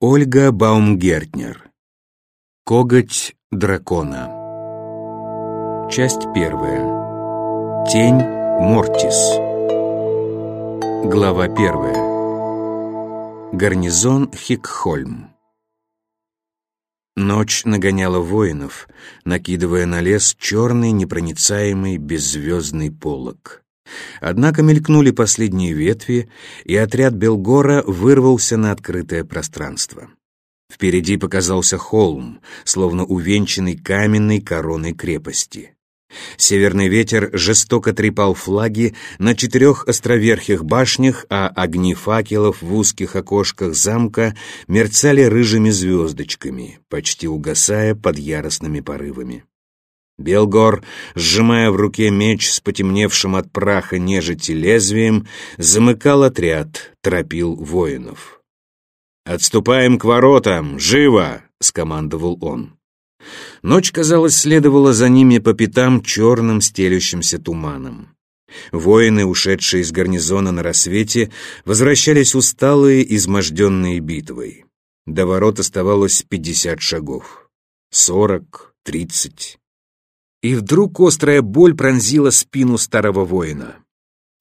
Ольга Баумгертнер. Коготь дракона. Часть первая. Тень Мортис. Глава первая. Гарнизон Хикхольм. Ночь нагоняла воинов, накидывая на лес черный непроницаемый беззвездный полог. Однако мелькнули последние ветви, и отряд Белгора вырвался на открытое пространство. Впереди показался холм, словно увенчанный каменной короной крепости. Северный ветер жестоко трепал флаги на четырех островерхих башнях, а огни факелов в узких окошках замка мерцали рыжими звездочками, почти угасая под яростными порывами. Белгор, сжимая в руке меч с потемневшим от праха нежити лезвием, замыкал отряд, торопил воинов. «Отступаем к воротам! Живо!» — скомандовал он. Ночь, казалось, следовала за ними по пятам черным стелющимся туманом. Воины, ушедшие из гарнизона на рассвете, возвращались усталые, изможденные битвой. До ворот оставалось пятьдесят шагов. Сорок, тридцать. И вдруг острая боль пронзила спину старого воина.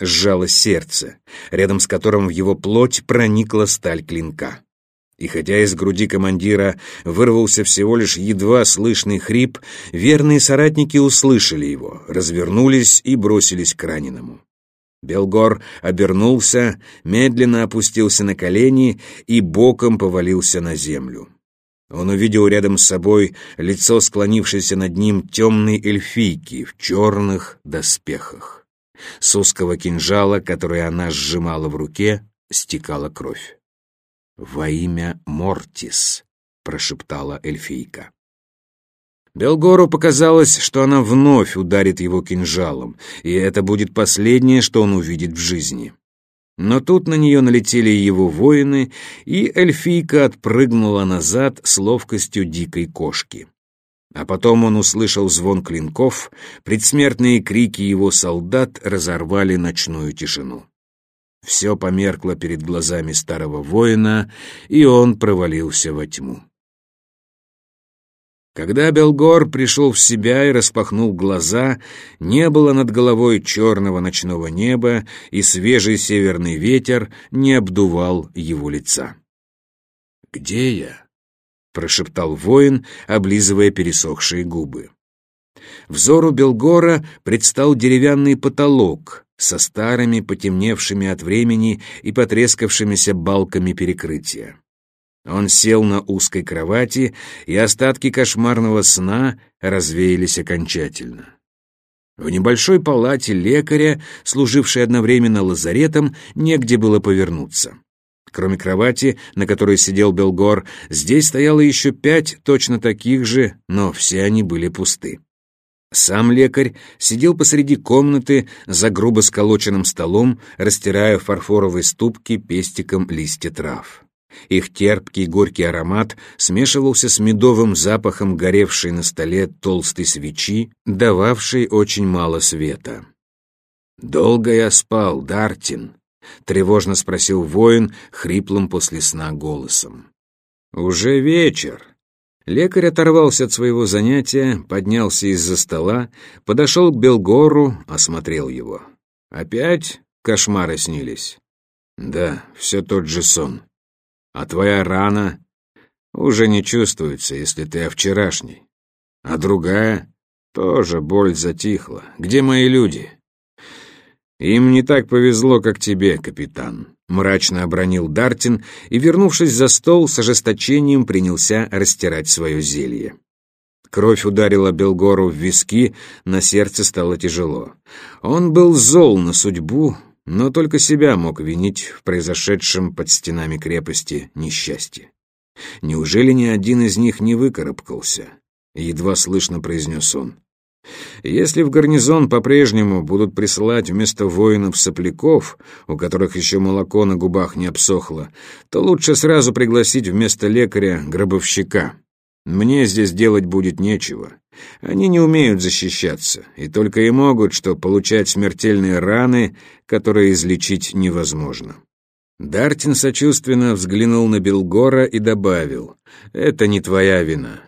Сжалось сердце, рядом с которым в его плоть проникла сталь клинка. И хотя из груди командира вырвался всего лишь едва слышный хрип, верные соратники услышали его, развернулись и бросились к раненому. Белгор обернулся, медленно опустился на колени и боком повалился на землю. Он увидел рядом с собой лицо склонившееся над ним темной эльфийки в черных доспехах. С узкого кинжала, который она сжимала в руке, стекала кровь. «Во имя Мортис», — прошептала эльфийка. Белгору показалось, что она вновь ударит его кинжалом, и это будет последнее, что он увидит в жизни. Но тут на нее налетели его воины, и эльфийка отпрыгнула назад с ловкостью дикой кошки. А потом он услышал звон клинков, предсмертные крики его солдат разорвали ночную тишину. Все померкло перед глазами старого воина, и он провалился во тьму. Когда Белгор пришел в себя и распахнул глаза, не было над головой черного ночного неба, и свежий северный ветер не обдувал его лица. «Где я?» — прошептал воин, облизывая пересохшие губы. Взору Белгора предстал деревянный потолок со старыми, потемневшими от времени и потрескавшимися балками перекрытия. Он сел на узкой кровати, и остатки кошмарного сна развеялись окончательно. В небольшой палате лекаря, служившей одновременно лазаретом, негде было повернуться. Кроме кровати, на которой сидел Белгор, здесь стояло еще пять точно таких же, но все они были пусты. Сам лекарь сидел посреди комнаты за грубо сколоченным столом, растирая в фарфоровой ступке пестиком листья трав. Их терпкий горький аромат смешивался с медовым запахом горевшей на столе толстой свечи, дававшей очень мало света. «Долго я спал, Дартин?» — тревожно спросил воин хриплым после сна голосом. «Уже вечер». Лекарь оторвался от своего занятия, поднялся из-за стола, подошел к Белгору, осмотрел его. «Опять кошмары снились?» «Да, все тот же сон», а твоя рана уже не чувствуется, если ты о вчерашней. А другая тоже боль затихла. Где мои люди? Им не так повезло, как тебе, капитан. Мрачно обронил Дартин и, вернувшись за стол, с ожесточением принялся растирать свое зелье. Кровь ударила Белгору в виски, на сердце стало тяжело. Он был зол на судьбу, но только себя мог винить в произошедшем под стенами крепости несчастье. Неужели ни один из них не выкарабкался? Едва слышно произнес он. Если в гарнизон по-прежнему будут присылать вместо воинов-сопляков, у которых еще молоко на губах не обсохло, то лучше сразу пригласить вместо лекаря гробовщика. Мне здесь делать будет нечего. Они не умеют защищаться, и только и могут, что получать смертельные раны, которые излечить невозможно. Дартин сочувственно взглянул на Белгора и добавил, «Это не твоя вина.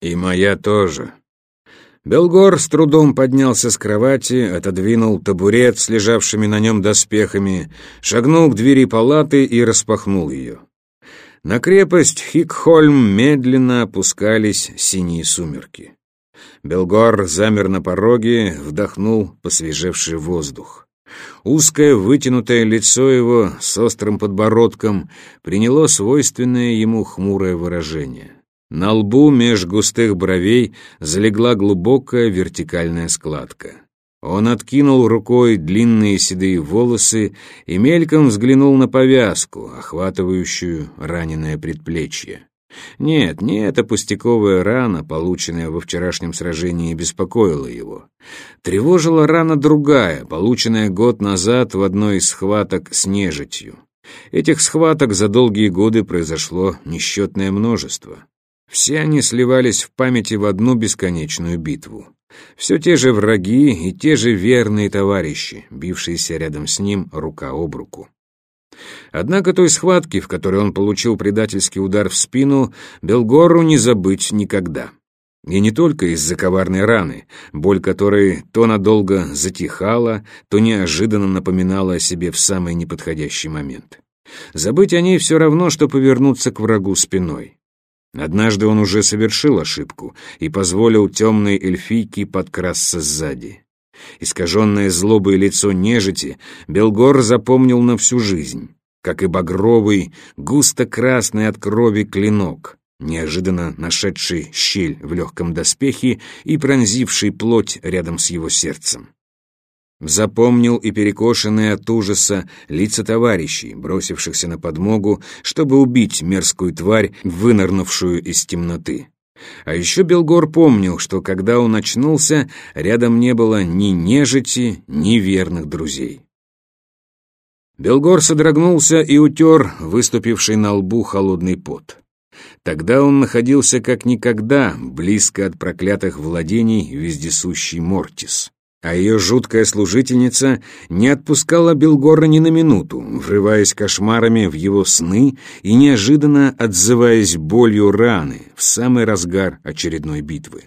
И моя тоже». Белгор с трудом поднялся с кровати, отодвинул табурет с лежавшими на нем доспехами, шагнул к двери палаты и распахнул ее. На крепость Хикхольм медленно опускались синие сумерки. Белгор замер на пороге, вдохнул посвежевший воздух. Узкое вытянутое лицо его с острым подбородком приняло свойственное ему хмурое выражение. На лбу меж густых бровей залегла глубокая вертикальная складка. Он откинул рукой длинные седые волосы и мельком взглянул на повязку, охватывающую раненое предплечье. Нет, не эта пустяковая рана, полученная во вчерашнем сражении, беспокоила его. Тревожила рана другая, полученная год назад в одной из схваток с нежитью. Этих схваток за долгие годы произошло несчетное множество. Все они сливались в памяти в одну бесконечную битву. Все те же враги и те же верные товарищи, бившиеся рядом с ним рука об руку. Однако той схватки, в которой он получил предательский удар в спину, Белгору не забыть никогда. И не только из-за коварной раны, боль которой то надолго затихала, то неожиданно напоминала о себе в самый неподходящий момент. Забыть о ней все равно, что повернуться к врагу спиной. Однажды он уже совершил ошибку и позволил темной эльфийке подкрасться сзади. Искаженное злобой лицо нежити Белгор запомнил на всю жизнь, как и багровый, густо-красный от крови клинок, неожиданно нашедший щель в легком доспехе и пронзивший плоть рядом с его сердцем. Запомнил и перекошенные от ужаса лица товарищей, бросившихся на подмогу, чтобы убить мерзкую тварь, вынырнувшую из темноты. А еще Белгор помнил, что когда он очнулся, рядом не было ни нежити, ни верных друзей. Белгор содрогнулся и утер выступивший на лбу холодный пот. Тогда он находился как никогда близко от проклятых владений вездесущий Мортис. А ее жуткая служительница не отпускала Белгора ни на минуту, врываясь кошмарами в его сны и неожиданно отзываясь болью раны в самый разгар очередной битвы.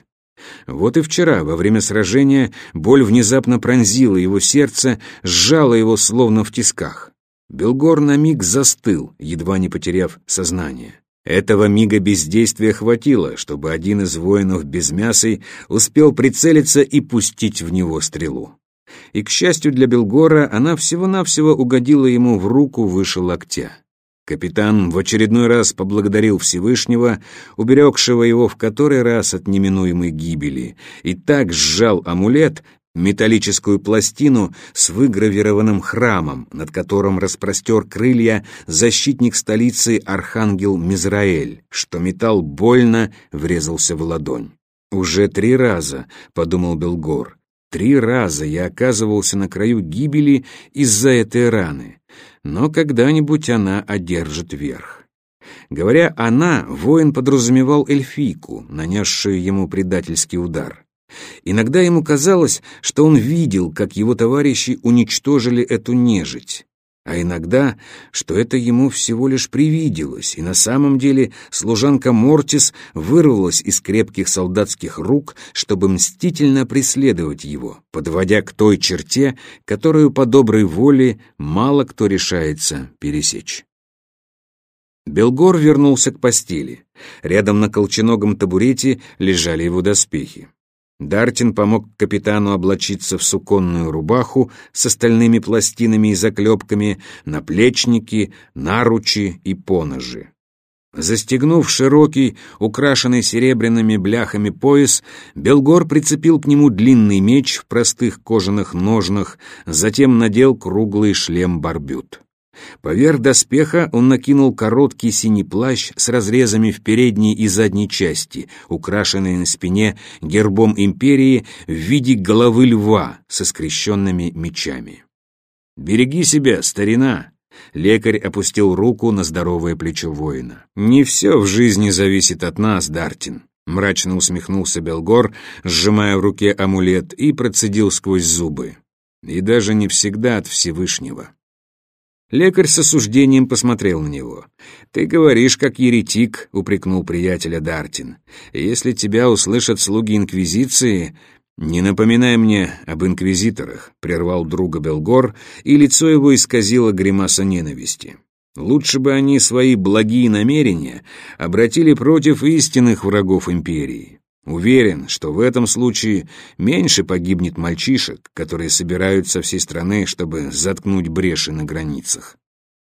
Вот и вчера, во время сражения, боль внезапно пронзила его сердце, сжала его словно в тисках. Белгор на миг застыл, едва не потеряв сознание. Этого мига бездействия хватило, чтобы один из воинов без мясой успел прицелиться и пустить в него стрелу. И, к счастью для Белгора, она всего-навсего угодила ему в руку выше локтя. Капитан в очередной раз поблагодарил Всевышнего, уберегшего его в который раз от неминуемой гибели, и так сжал амулет, металлическую пластину с выгравированным храмом, над которым распростер крылья защитник столицы архангел Мизраэль, что металл больно врезался в ладонь. «Уже три раза», — подумал Белгор, — «три раза я оказывался на краю гибели из-за этой раны, но когда-нибудь она одержит верх». Говоря «она», воин подразумевал эльфийку, нанесшую ему предательский удар. Иногда ему казалось, что он видел, как его товарищи уничтожили эту нежить, а иногда, что это ему всего лишь привиделось, и на самом деле служанка Мортис вырвалась из крепких солдатских рук, чтобы мстительно преследовать его, подводя к той черте, которую по доброй воле мало кто решается пересечь. Белгор вернулся к постели. Рядом на колченогом табурете лежали его доспехи. Дартин помог капитану облачиться в суконную рубаху с остальными пластинами и заклепками, наплечники, наручи и поножи. Застегнув широкий, украшенный серебряными бляхами пояс, Белгор прицепил к нему длинный меч в простых кожаных ножнах, затем надел круглый шлем-барбют. Поверх доспеха он накинул короткий синий плащ с разрезами в передней и задней части, украшенный на спине гербом империи в виде головы льва со скрещенными мечами. «Береги себя, старина!» Лекарь опустил руку на здоровое плечо воина. «Не все в жизни зависит от нас, Дартин», — мрачно усмехнулся Белгор, сжимая в руке амулет, и процедил сквозь зубы. «И даже не всегда от Всевышнего». Лекарь с осуждением посмотрел на него. «Ты говоришь, как еретик», — упрекнул приятеля Дартин. «Если тебя услышат слуги Инквизиции...» «Не напоминай мне об инквизиторах», — прервал друга Белгор, и лицо его исказило гримаса ненависти. «Лучше бы они свои благие намерения обратили против истинных врагов империи. Уверен, что в этом случае меньше погибнет мальчишек, которые собирают со всей страны, чтобы заткнуть бреши на границах.